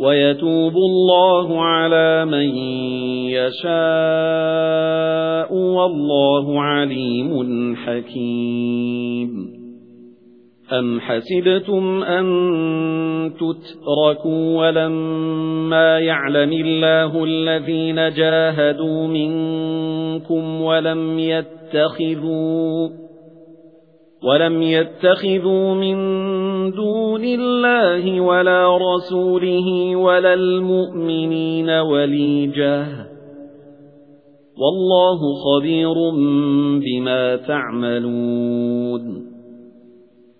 وَيَتُوبُ اللَّهُ عَلَى مَن يَشَاءُ وَاللَّهُ عَلِيمٌ حَكِيمٌ. أَمْ حَسِبْتُمْ أَن تُتْرَكُوا وَلَمَّا يَعْلَمِ اللَّهُ الَّذِينَ جَاهَدُوا مِنكُمْ وَلَمْ يَتَّخِذُوا وَلَمْ يَتَّخِذُوا مِن دُونِ اللَّهِ وَلَا رَسُولِهِ وَلَا الْمُؤْمِنِينَ وَلِيجَةً وَاللَّهُ خَبِيرٌ بِمَا تَعْمَلُونَ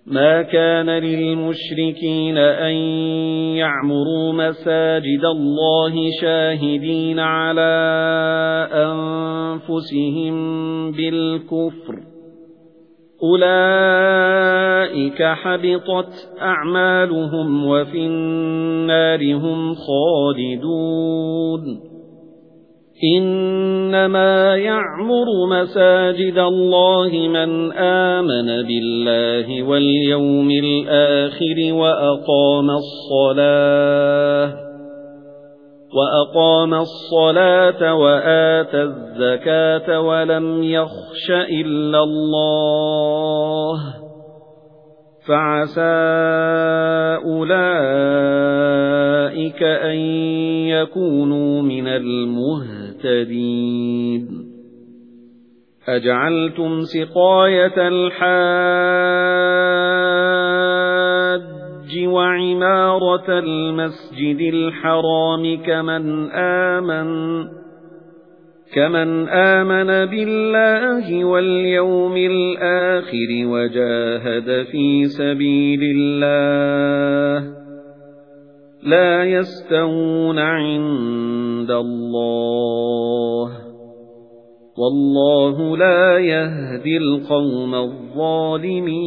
مَا كَانَ لِلْمُشْرِكِينَ أَن يَعْمُرُوا مَسَاجِدَ اللَّهِ شَاهِدِينَ عَلَى أَنفُسِهِم بِالْكُفْرِ أُولَئِكَ حَبِطَتْ أَعْمَالُهُمْ وَفِي النَّارِ هُمْ خَالِدُونَ إِنَّمَا يَعْمُرُ مَسَاجِدَ اللَّهِ مَنْ آمَنَ بِاللَّهِ وَالْيَوْمِ الْآخِرِ وَأَقَامَ الصَّلَاةَ وَأَقَامَ الصَّلَاةَ وَآتَى الزَّكَاةَ وَلَمْ يَخْشَ إِلَّا اللَّهَ فَعَسَى أُولَئِكَ أَن يَكُونُوا مِنَ الْمُهْتَدِينَ مُهْتَدِينَ أَجَعَلْتُمْ سِقَايَةَ الْحَاجِّ وَعِمَارَةَ الْمَسْجِدِ الْحَرَامِ كَمَنْ آمَنَ كَمَنْ آمَنَ بِاللَّهِ وَالْيَوْمِ الْآخِرِ وَجَاهَدَ فِي سَبِيلِ اللَّهِ. لَا يَسْتَوُونَ عِندَ اللَّهِ. وَاللَّهُ لَا يَهْدِي الْقَوْمَ الظَّالِمِينَ.